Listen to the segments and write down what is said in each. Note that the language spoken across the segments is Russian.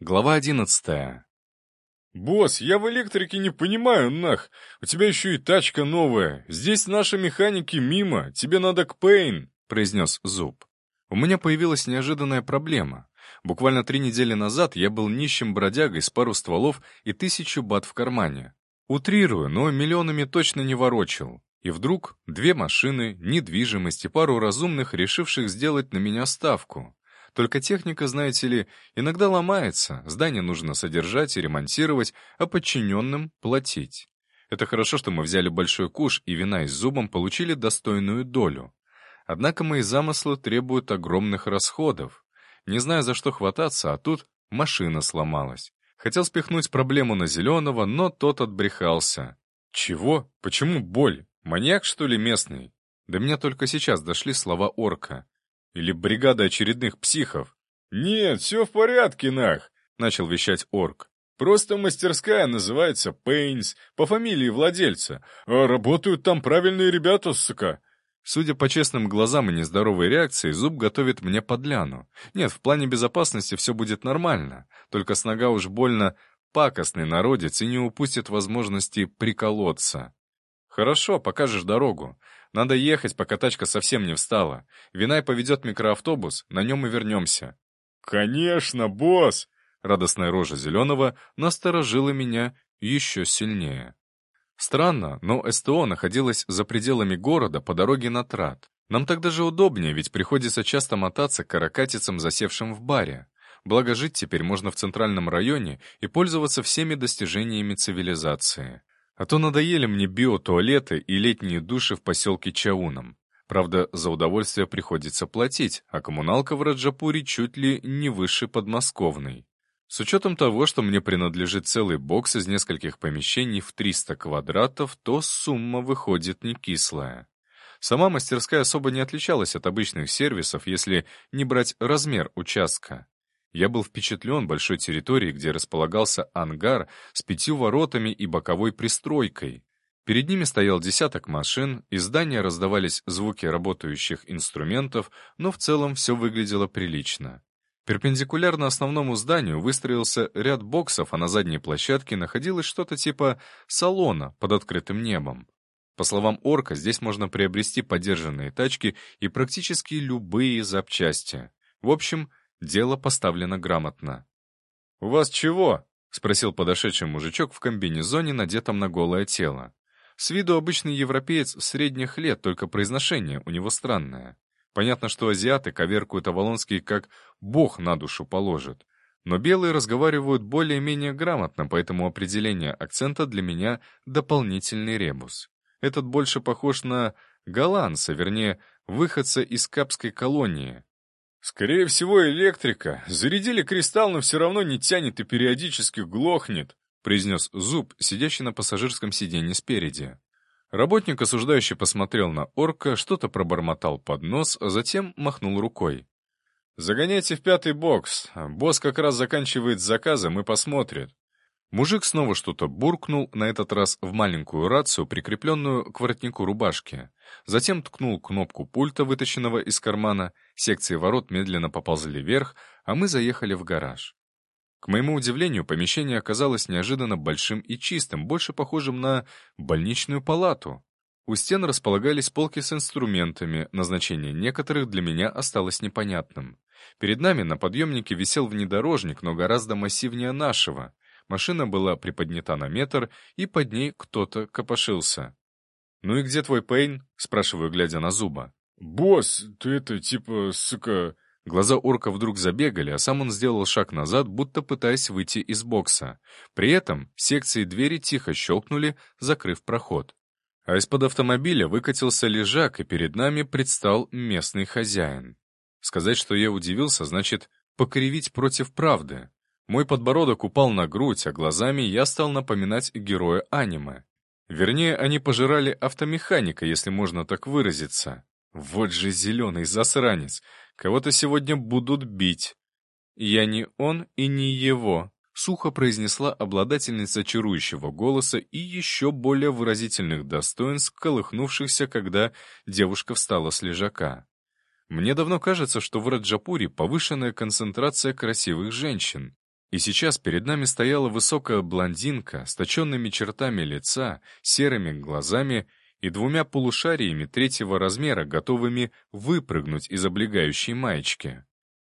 Глава одиннадцатая. «Босс, я в электрике не понимаю, нах. У тебя еще и тачка новая. Здесь наши механики мимо. Тебе надо к Пейн», — произнес Зуб. У меня появилась неожиданная проблема. Буквально три недели назад я был нищим бродягой с пару стволов и тысячу бат в кармане. Утрирую, но миллионами точно не ворочил. И вдруг две машины, недвижимость и пару разумных, решивших сделать на меня ставку. Только техника, знаете ли, иногда ломается, здание нужно содержать и ремонтировать, а подчиненным — платить. Это хорошо, что мы взяли большой куш и вина с зубом получили достойную долю. Однако мои замыслы требуют огромных расходов. Не знаю, за что хвататься, а тут машина сломалась. Хотел спихнуть проблему на Зеленого, но тот отбрехался. «Чего? Почему боль? Маньяк, что ли, местный?» До меня только сейчас дошли слова орка. Или бригада очередных психов? «Нет, все в порядке, нах!» — начал вещать орк. «Просто мастерская называется Пейнс, по фамилии владельца. А работают там правильные ребята, сука!» Судя по честным глазам и нездоровой реакции, зуб готовит мне подляну. Нет, в плане безопасности все будет нормально, только с нога уж больно пакостный народец и не упустит возможности приколоться. «Хорошо, покажешь дорогу. Надо ехать, пока тачка совсем не встала. Винай поведет микроавтобус, на нем и вернемся». «Конечно, босс!» Радостная рожа Зеленого насторожила меня еще сильнее. Странно, но СТО находилось за пределами города по дороге на трат. Нам так даже удобнее, ведь приходится часто мотаться к каракатицам, засевшим в баре. Благо жить теперь можно в центральном районе и пользоваться всеми достижениями цивилизации. А то надоели мне биотуалеты и летние души в поселке Чауном. Правда, за удовольствие приходится платить, а коммуналка в Раджапуре чуть ли не выше подмосковной. С учетом того, что мне принадлежит целый бокс из нескольких помещений в 300 квадратов, то сумма выходит не кислая. Сама мастерская особо не отличалась от обычных сервисов, если не брать размер участка. Я был впечатлен большой территорией, где располагался ангар с пятью воротами и боковой пристройкой. Перед ними стоял десяток машин, из здания раздавались звуки работающих инструментов, но в целом все выглядело прилично. Перпендикулярно основному зданию выстроился ряд боксов, а на задней площадке находилось что-то типа салона под открытым небом. По словам Орка, здесь можно приобрести подержанные тачки и практически любые запчасти. В общем, Дело поставлено грамотно. «У вас чего?» — спросил подошедший мужичок в комбинезоне, надетом на голое тело. С виду обычный европеец средних лет, только произношение у него странное. Понятно, что азиаты коверкуют Авалонский как «бог на душу положит». Но белые разговаривают более-менее грамотно, поэтому определение акцента для меня — дополнительный ребус. Этот больше похож на голландца, вернее, выходца из капской колонии, «Скорее всего, электрика. Зарядили кристалл, но все равно не тянет и периодически глохнет», произнес Зуб, сидящий на пассажирском сиденье спереди. Работник, осуждающий, посмотрел на орка, что-то пробормотал под нос, а затем махнул рукой. «Загоняйте в пятый бокс. Босс как раз заканчивает с заказом и посмотрит. Мужик снова что-то буркнул, на этот раз в маленькую рацию, прикрепленную к воротнику рубашки. Затем ткнул кнопку пульта, вытащенного из кармана, секции ворот медленно поползли вверх, а мы заехали в гараж. К моему удивлению, помещение оказалось неожиданно большим и чистым, больше похожим на больничную палату. У стен располагались полки с инструментами, назначение некоторых для меня осталось непонятным. Перед нами на подъемнике висел внедорожник, но гораздо массивнее нашего — Машина была приподнята на метр, и под ней кто-то копошился. «Ну и где твой Пейн?» — спрашиваю, глядя на зуба. «Босс, ты это, типа, сука...» Глаза орка вдруг забегали, а сам он сделал шаг назад, будто пытаясь выйти из бокса. При этом секции двери тихо щелкнули, закрыв проход. А из-под автомобиля выкатился лежак, и перед нами предстал местный хозяин. Сказать, что я удивился, значит покривить против правды. Мой подбородок упал на грудь, а глазами я стал напоминать героя аниме. Вернее, они пожирали автомеханика, если можно так выразиться. Вот же зеленый засранец. Кого-то сегодня будут бить. Я не он и не его, сухо произнесла обладательница чарующего голоса и еще более выразительных достоинств, колыхнувшихся, когда девушка встала с лежака. Мне давно кажется, что в Раджапуре повышенная концентрация красивых женщин. И сейчас перед нами стояла высокая блондинка с точенными чертами лица, серыми глазами и двумя полушариями третьего размера, готовыми выпрыгнуть из облегающей маечки.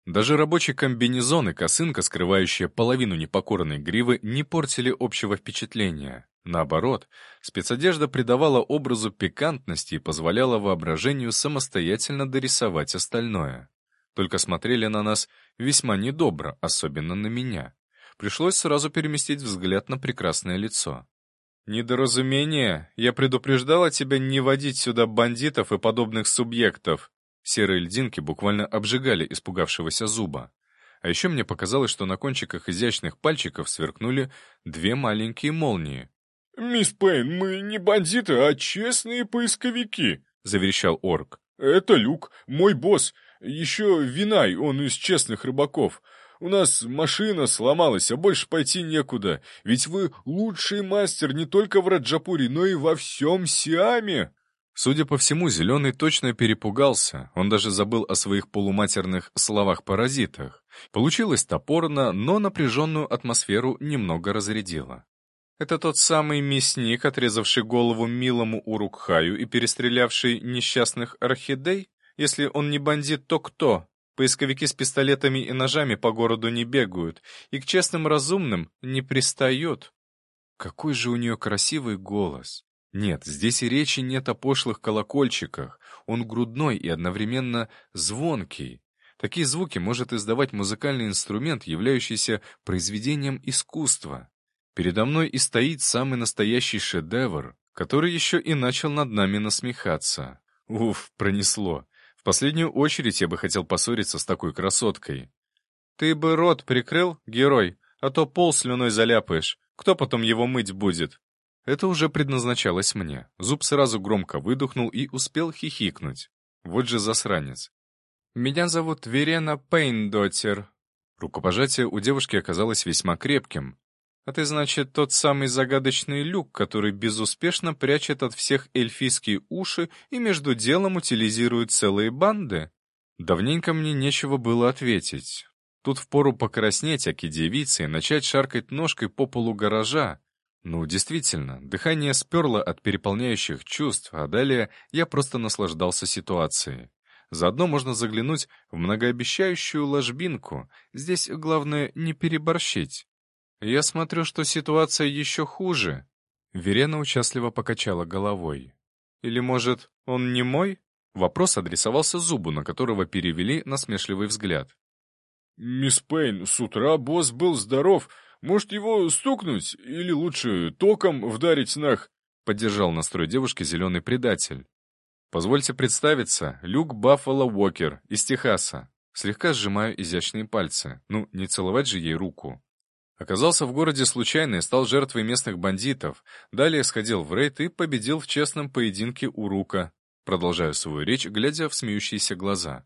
Даже рабочий комбинезон и косынка, скрывающая половину непокорной гривы, не портили общего впечатления. Наоборот, спецодежда придавала образу пикантности и позволяла воображению самостоятельно дорисовать остальное. Только смотрели на нас весьма недобро, особенно на меня. Пришлось сразу переместить взгляд на прекрасное лицо. «Недоразумение. Я предупреждала тебя не водить сюда бандитов и подобных субъектов». Серые льдинки буквально обжигали испугавшегося зуба. А еще мне показалось, что на кончиках изящных пальчиков сверкнули две маленькие молнии. «Мисс Пейн, мы не бандиты, а честные поисковики», — заверещал орк. «Это Люк, мой босс. Еще Винай, он из честных рыбаков. У нас машина сломалась, а больше пойти некуда. Ведь вы лучший мастер не только в Раджапуре, но и во всем Сиаме». Судя по всему, Зеленый точно перепугался. Он даже забыл о своих полуматерных словах-паразитах. Получилось топорно, но напряженную атмосферу немного разрядило. Это тот самый мясник, отрезавший голову милому Урукхаю и перестрелявший несчастных орхидей? Если он не бандит, то кто? Поисковики с пистолетами и ножами по городу не бегают, и к честным разумным не пристают. Какой же у нее красивый голос. Нет, здесь и речи нет о пошлых колокольчиках. Он грудной и одновременно звонкий. Такие звуки может издавать музыкальный инструмент, являющийся произведением искусства. Передо мной и стоит самый настоящий шедевр, который еще и начал над нами насмехаться. Уф, пронесло последнюю очередь я бы хотел поссориться с такой красоткой. Ты бы рот прикрыл, герой, а то пол слюной заляпаешь. Кто потом его мыть будет? Это уже предназначалось мне. Зуб сразу громко выдохнул и успел хихикнуть. Вот же засранец. «Меня зовут Верена Пейндотер». Рукопожатие у девушки оказалось весьма крепким, а ты, значит, тот самый загадочный люк, который безуспешно прячет от всех эльфийские уши и между делом утилизирует целые банды? Давненько мне нечего было ответить. Тут впору покраснеть, аки девицы, и начать шаркать ножкой по полу гаража. Ну, действительно, дыхание сперло от переполняющих чувств, а далее я просто наслаждался ситуацией. Заодно можно заглянуть в многообещающую ложбинку. Здесь главное не переборщить. «Я смотрю, что ситуация еще хуже». Верена участливо покачала головой. «Или, может, он не мой?» Вопрос адресовался Зубу, на которого перевели насмешливый взгляд. «Мисс Пейн, с утра босс был здоров. Может, его стукнуть? Или лучше током вдарить нах?» Поддержал настрой девушки зеленый предатель. «Позвольте представиться, Люк Баффало Уокер из Техаса». Слегка сжимаю изящные пальцы. Ну, не целовать же ей руку. Оказался в городе случайно и стал жертвой местных бандитов. Далее сходил в рейд и победил в честном поединке у Рука. Продолжаю свою речь, глядя в смеющиеся глаза.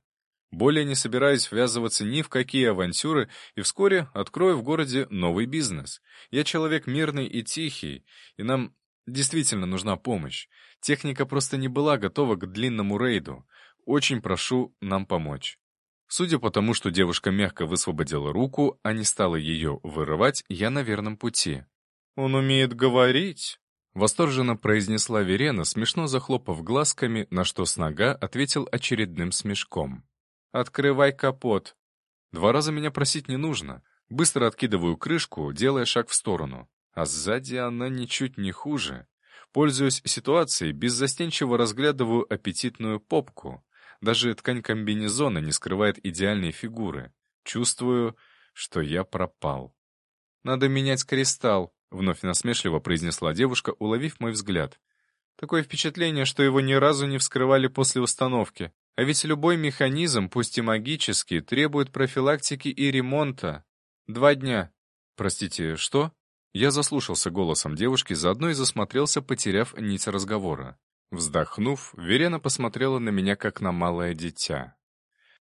Более не собираюсь ввязываться ни в какие авантюры и вскоре открою в городе новый бизнес. Я человек мирный и тихий, и нам действительно нужна помощь. Техника просто не была готова к длинному рейду. Очень прошу нам помочь. Судя по тому, что девушка мягко высвободила руку, а не стала ее вырывать, я на верном пути. «Он умеет говорить!» Восторженно произнесла Верена, смешно захлопав глазками, на что с нога ответил очередным смешком. «Открывай капот!» Два раза меня просить не нужно. Быстро откидываю крышку, делая шаг в сторону. А сзади она ничуть не хуже. Пользуясь ситуацией, беззастенчиво разглядываю аппетитную попку. Даже ткань комбинезона не скрывает идеальной фигуры. Чувствую, что я пропал. «Надо менять кристалл», — вновь насмешливо произнесла девушка, уловив мой взгляд. «Такое впечатление, что его ни разу не вскрывали после установки. А ведь любой механизм, пусть и магический, требует профилактики и ремонта. Два дня». «Простите, что?» Я заслушался голосом девушки, заодно и засмотрелся, потеряв нить разговора. Вздохнув, Верена посмотрела на меня, как на малое дитя.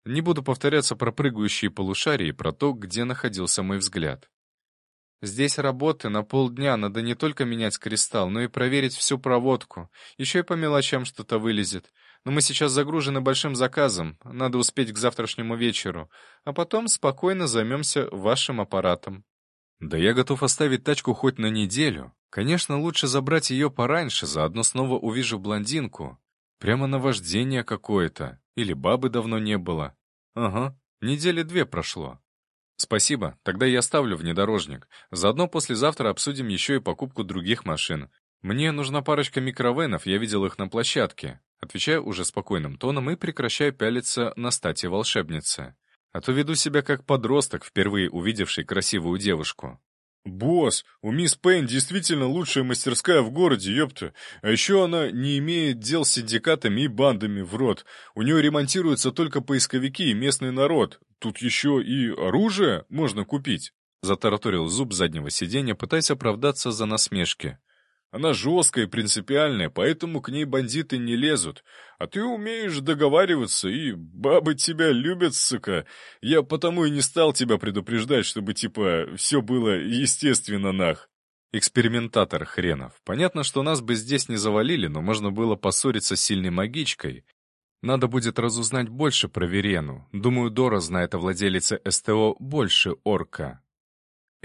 Не буду повторяться про прыгающие полушарии, про то, где находился мой взгляд. Здесь работы на полдня, надо не только менять кристалл, но и проверить всю проводку. Еще и по мелочам что-то вылезет. Но мы сейчас загружены большим заказом, надо успеть к завтрашнему вечеру, а потом спокойно займемся вашим аппаратом. Да я готов оставить тачку хоть на неделю. Конечно, лучше забрать ее пораньше, заодно снова увижу блондинку. Прямо наваждение какое-то. Или бабы давно не было. Ага, недели две прошло. Спасибо, тогда я оставлю внедорожник. Заодно послезавтра обсудим еще и покупку других машин. Мне нужна парочка микровенов, я видел их на площадке. Отвечаю уже спокойным тоном и прекращаю пялиться на стати волшебницы. А то веду себя как подросток, впервые увидевший красивую девушку. «Босс, у мисс Пейн действительно лучшая мастерская в городе, ёпта. А еще она не имеет дел с синдикатами и бандами в рот. У нее ремонтируются только поисковики и местный народ. Тут еще и оружие можно купить», — затараторил зуб заднего сиденья, пытаясь оправдаться за насмешки. Она жесткая и принципиальная, поэтому к ней бандиты не лезут. А ты умеешь договариваться, и бабы тебя любят, сука. Я потому и не стал тебя предупреждать, чтобы, типа, все было естественно, нах. Экспериментатор хренов. Понятно, что нас бы здесь не завалили, но можно было поссориться с сильной магичкой. Надо будет разузнать больше про Верену. Думаю, Дора знает о владелице СТО больше орка.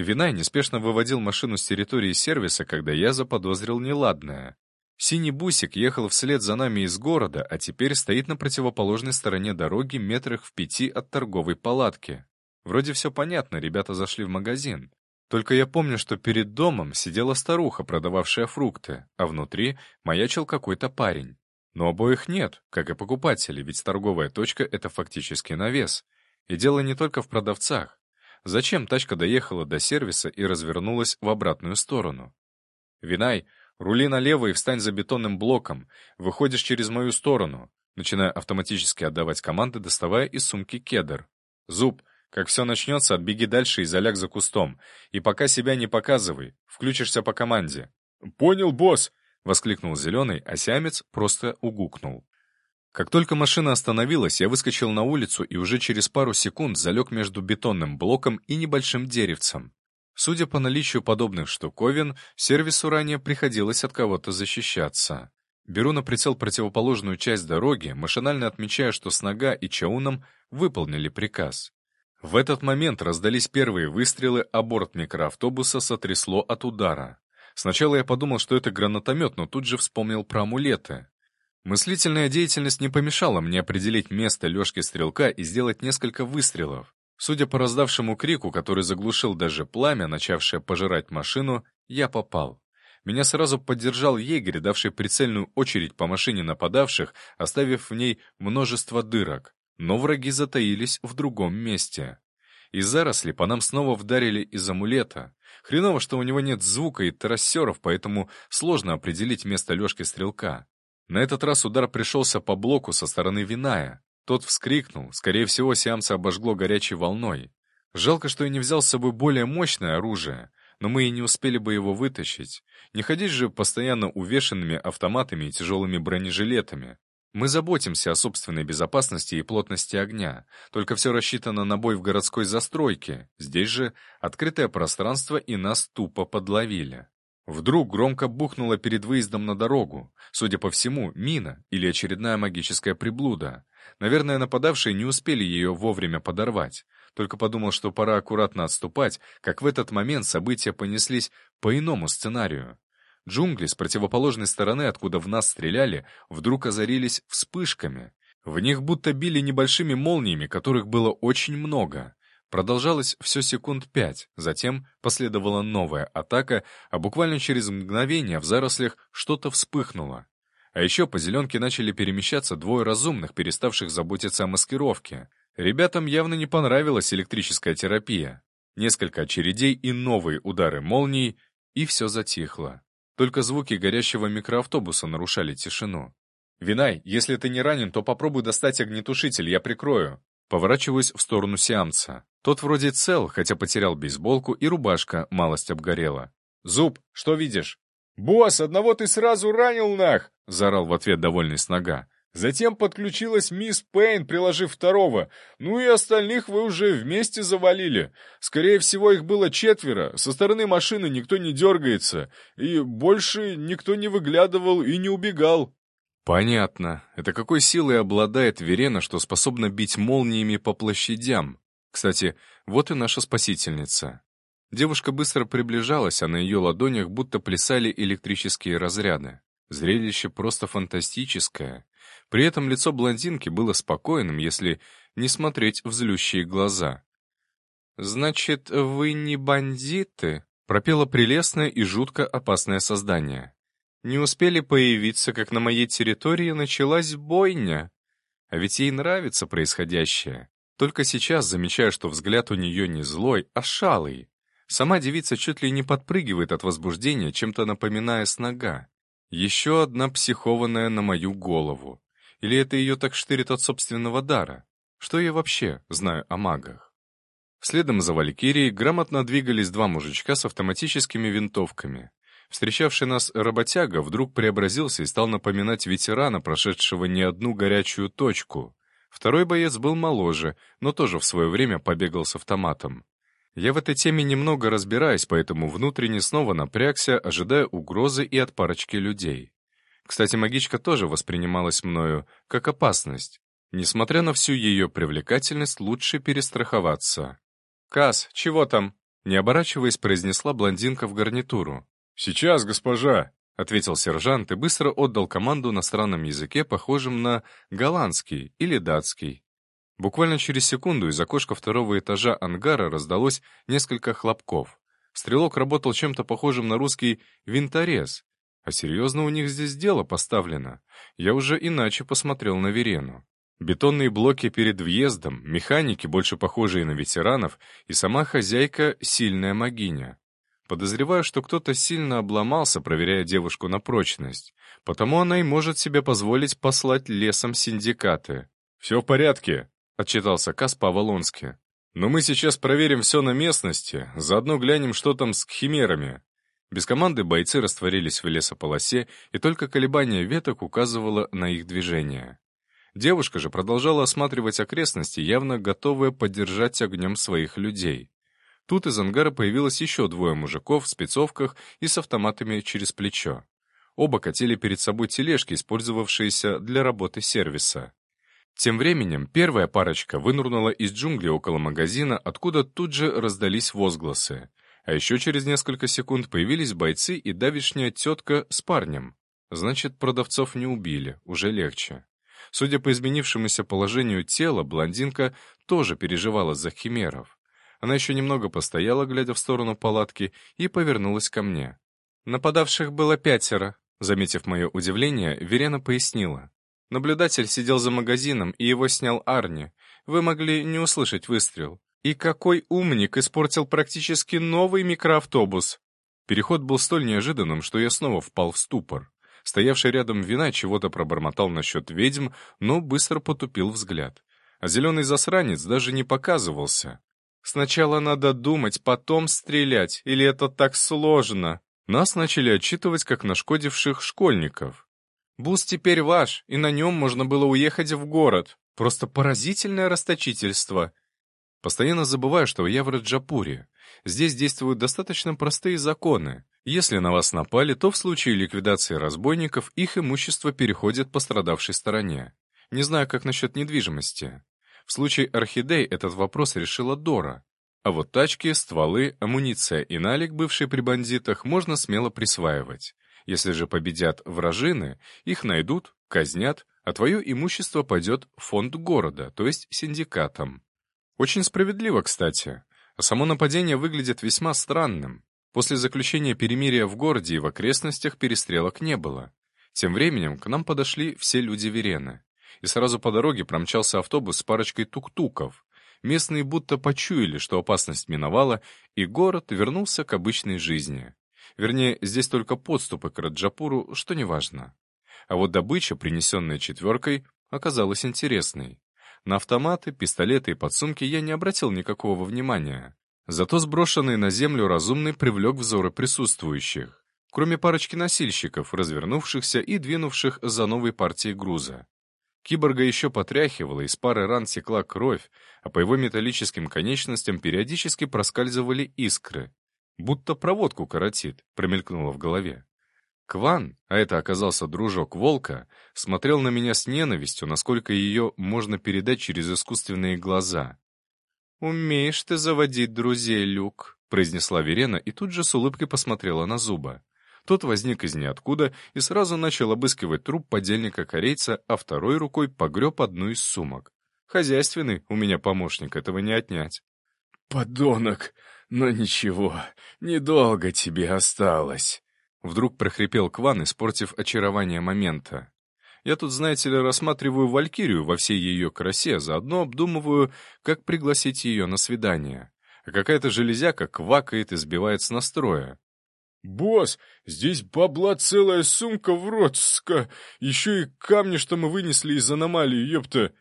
Винай неспешно выводил машину с территории сервиса, когда я заподозрил неладное. Синий бусик ехал вслед за нами из города, а теперь стоит на противоположной стороне дороги метрах в пяти от торговой палатки. Вроде все понятно, ребята зашли в магазин. Только я помню, что перед домом сидела старуха, продававшая фрукты, а внутри маячил какой-то парень. Но обоих нет, как и покупателей, ведь торговая точка — это фактически навес. И дело не только в продавцах. Зачем тачка доехала до сервиса и развернулась в обратную сторону? «Винай, рули налево и встань за бетонным блоком. Выходишь через мою сторону». Начиная автоматически отдавать команды, доставая из сумки кедр. «Зуб, как все начнется, отбеги дальше и заляг за кустом. И пока себя не показывай, включишься по команде». «Понял, босс!» — воскликнул Зеленый, а Сиамец просто угукнул. Как только машина остановилась, я выскочил на улицу и уже через пару секунд залег между бетонным блоком и небольшим деревцем. Судя по наличию подобных штуковин, сервису ранее приходилось от кого-то защищаться. Беру на прицел противоположную часть дороги, машинально отмечая, что с нога и чауном выполнили приказ. В этот момент раздались первые выстрелы, а борт микроавтобуса сотрясло от удара. Сначала я подумал, что это гранатомет, но тут же вспомнил про амулеты. Мыслительная деятельность не помешала мне определить место Лёшки Стрелка и сделать несколько выстрелов. Судя по раздавшему крику, который заглушил даже пламя, начавшее пожирать машину, я попал. Меня сразу поддержал егерь, давший прицельную очередь по машине нападавших, оставив в ней множество дырок. Но враги затаились в другом месте. Из заросли по нам снова вдарили из амулета. Хреново, что у него нет звука и трассеров, поэтому сложно определить место Лёшки Стрелка. На этот раз удар пришелся по блоку со стороны Виная. Тот вскрикнул, скорее всего, сеанса обожгло горячей волной. Жалко, что я не взял с собой более мощное оружие, но мы и не успели бы его вытащить. Не ходить же постоянно увешанными автоматами и тяжелыми бронежилетами. Мы заботимся о собственной безопасности и плотности огня, только все рассчитано на бой в городской застройке. Здесь же открытое пространство и нас тупо подловили. Вдруг громко бухнуло перед выездом на дорогу. Судя по всему, мина или очередная магическая приблуда. Наверное, нападавшие не успели ее вовремя подорвать. Только подумал, что пора аккуратно отступать, как в этот момент события понеслись по иному сценарию. Джунгли с противоположной стороны, откуда в нас стреляли, вдруг озарились вспышками. В них будто били небольшими молниями, которых было очень много. Продолжалось все секунд пять, затем последовала новая атака, а буквально через мгновение в зарослях что-то вспыхнуло. А еще по зеленке начали перемещаться двое разумных, переставших заботиться о маскировке. Ребятам явно не понравилась электрическая терапия. Несколько очередей и новые удары молний, и все затихло. Только звуки горящего микроавтобуса нарушали тишину. «Винай, если ты не ранен, то попробуй достать огнетушитель, я прикрою». Поворачиваюсь в сторону сеанса. Тот вроде цел, хотя потерял бейсболку, и рубашка малость обгорела. «Зуб, что видишь?» «Босс, одного ты сразу ранил нах!» — заорал в ответ довольный снага. Затем подключилась мисс Пейн, приложив второго. Ну и остальных вы уже вместе завалили. Скорее всего, их было четверо. Со стороны машины никто не дергается. И больше никто не выглядывал и не убегал. Понятно. Это какой силой обладает Верена, что способна бить молниями по площадям? Кстати, вот и наша спасительница. Девушка быстро приближалась, а на ее ладонях будто плясали электрические разряды. Зрелище просто фантастическое. При этом лицо блондинки было спокойным, если не смотреть в злющие глаза. «Значит, вы не бандиты?» — пропело прелестное и жутко опасное создание. «Не успели появиться, как на моей территории началась бойня. А ведь ей нравится происходящее. Только сейчас замечаю, что взгляд у нее не злой, а шалый. Сама девица чуть ли не подпрыгивает от возбуждения, чем-то напоминая снога. Еще одна психованная на мою голову. Или это ее так штырит от собственного дара? Что я вообще знаю о магах? Следом за Валькирией грамотно двигались два мужичка с автоматическими винтовками. Встречавший нас работяга вдруг преобразился и стал напоминать ветерана, прошедшего не одну горячую точку. Второй боец был моложе, но тоже в свое время побегал с автоматом. Я в этой теме немного разбираюсь, поэтому внутренне снова напрягся, ожидая угрозы и от парочки людей. Кстати, магичка тоже воспринималась мною как опасность. Несмотря на всю ее привлекательность, лучше перестраховаться. «Кас, чего там?» Не оборачиваясь, произнесла блондинка в гарнитуру. «Сейчас, госпожа!» — ответил сержант и быстро отдал команду на странном языке, похожем на голландский или датский. Буквально через секунду из окошка второго этажа ангара раздалось несколько хлопков. Стрелок работал чем-то похожим на русский винторез. А серьезно у них здесь дело поставлено. Я уже иначе посмотрел на Верену. Бетонные блоки перед въездом, механики, больше похожие на ветеранов, и сама хозяйка — сильная могиня. Подозреваю, что кто-то сильно обломался, проверяя девушку на прочность. Потому она и может себе позволить послать лесом синдикаты. «Все в порядке», отчитался Кас по-авалонски. «Но мы сейчас проверим все на местности, заодно глянем, что там с химерами». Без команды бойцы растворились в лесополосе, и только колебание веток указывало на их движение. Девушка же продолжала осматривать окрестности, явно готовая поддержать огнем своих людей. Тут из ангара появилось еще двое мужиков в спецовках и с автоматами через плечо. Оба катили перед собой тележки, использовавшиеся для работы сервиса. Тем временем первая парочка вынурнула из джунглей около магазина, откуда тут же раздались возгласы. А еще через несколько секунд появились бойцы и давишняя тетка с парнем. Значит, продавцов не убили, уже легче. Судя по изменившемуся положению тела, блондинка тоже переживала за химеров. Она еще немного постояла, глядя в сторону палатки, и повернулась ко мне. Нападавших было пятеро. Заметив мое удивление, Верена пояснила. Наблюдатель сидел за магазином, и его снял Арни. Вы могли не услышать выстрел. И какой умник испортил практически новый микроавтобус. Переход был столь неожиданным, что я снова впал в ступор. Стоявший рядом вина чего-то пробормотал насчет ведьм, но быстро потупил взгляд. А зеленый засранец даже не показывался. «Сначала надо думать, потом стрелять, или это так сложно?» Нас начали отчитывать как нашкодивших школьников. Бус теперь ваш, и на нем можно было уехать в город. Просто поразительное расточительство. Постоянно забываю, что я в Раджапуре. Здесь действуют достаточно простые законы. Если на вас напали, то в случае ликвидации разбойников их имущество переходит пострадавшей стороне. Не знаю, как насчет недвижимости. В случае орхидей этот вопрос решила Дора. А вот тачки, стволы, амуниция и налик, бывшие при бандитах, можно смело присваивать. Если же победят вражины, их найдут, казнят, а твое имущество пойдет в фонд города, то есть синдикатам. Очень справедливо, кстати. А само нападение выглядит весьма странным. После заключения перемирия в городе и в окрестностях перестрелок не было. Тем временем к нам подошли все люди Верены. И сразу по дороге промчался автобус с парочкой тук-туков. Местные будто почуяли, что опасность миновала, и город вернулся к обычной жизни. Вернее, здесь только подступы к Раджапуру, что неважно. А вот добыча, принесенная четверкой, оказалась интересной. На автоматы, пистолеты и подсумки я не обратил никакого внимания. Зато сброшенный на землю разумный привлек взоры присутствующих, кроме парочки носильщиков, развернувшихся и двинувших за новой партией груза. Киборга еще потряхивала, из пары ран текла кровь, а по его металлическим конечностям периодически проскальзывали искры. Будто проводку коротит, промелькнуло в голове. Кван, а это оказался дружок волка, смотрел на меня с ненавистью, насколько ее можно передать через искусственные глаза. «Умеешь ты заводить друзей, Люк», произнесла Верена и тут же с улыбкой посмотрела на Зуба. Тот возник из ниоткуда и сразу начал обыскивать труп подельника корейца, а второй рукой погреб одну из сумок. Хозяйственный у меня помощник, этого не отнять. «Подонок! Но ничего, недолго тебе осталось!» Вдруг прохрипел Кван, испортив очарование момента. Я тут, знаете ли, рассматриваю Валькирию во всей ее красе, заодно обдумываю, как пригласить ее на свидание. А какая-то железяка квакает и сбивает с настроя. «Босс, здесь бабла целая сумка в ротска, еще и камни, что мы вынесли из аномалии, ёпта!»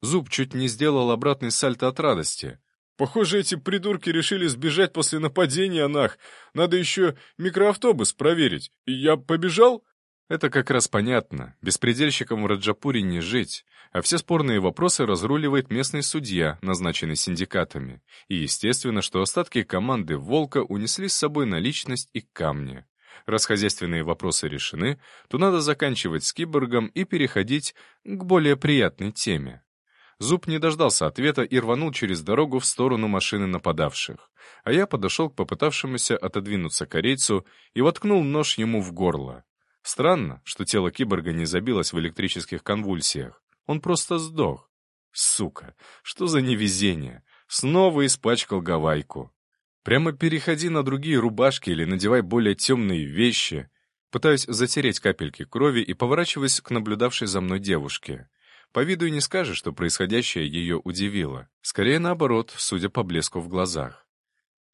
Зуб чуть не сделал обратный сальто от радости. «Похоже, эти придурки решили сбежать после нападения, нах. Надо еще микроавтобус проверить. Я побежал?» Это как раз понятно. Беспредельщикам в Раджапуре не жить, а все спорные вопросы разруливает местный судья, назначенный синдикатами. И естественно, что остатки команды «Волка» унесли с собой наличность и камни. Раз хозяйственные вопросы решены, то надо заканчивать с киборгом и переходить к более приятной теме. Зуб не дождался ответа и рванул через дорогу в сторону машины нападавших. А я подошел к попытавшемуся отодвинуться корейцу и воткнул нож ему в горло. Странно, что тело киборга не забилось в электрических конвульсиях. Он просто сдох. Сука, что за невезение. Снова испачкал гавайку. Прямо переходи на другие рубашки или надевай более темные вещи. Пытаюсь затереть капельки крови и поворачиваюсь к наблюдавшей за мной девушке. По виду и не скажешь, что происходящее ее удивило. Скорее наоборот, судя по блеску в глазах.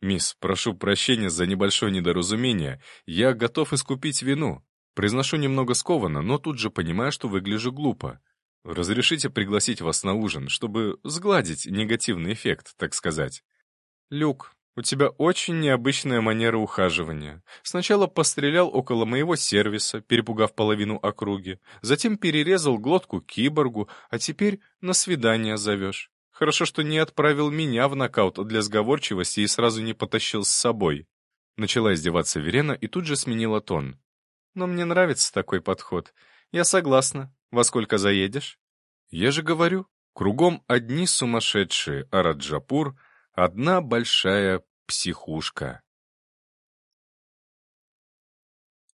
«Мисс, прошу прощения за небольшое недоразумение. Я готов искупить вину. Произношу немного скованно, но тут же понимаю, что выгляжу глупо. Разрешите пригласить вас на ужин, чтобы сгладить негативный эффект, так сказать. Люк, у тебя очень необычная манера ухаживания. Сначала пострелял около моего сервиса, перепугав половину округи, затем перерезал глотку киборгу, а теперь на свидание зовешь. Хорошо, что не отправил меня в нокаут для сговорчивости и сразу не потащил с собой. Начала издеваться Верена и тут же сменила тон. Но мне нравится такой подход. Я согласна. Во сколько заедешь? Я же говорю, кругом одни сумасшедшие, а Раджапур — одна большая психушка.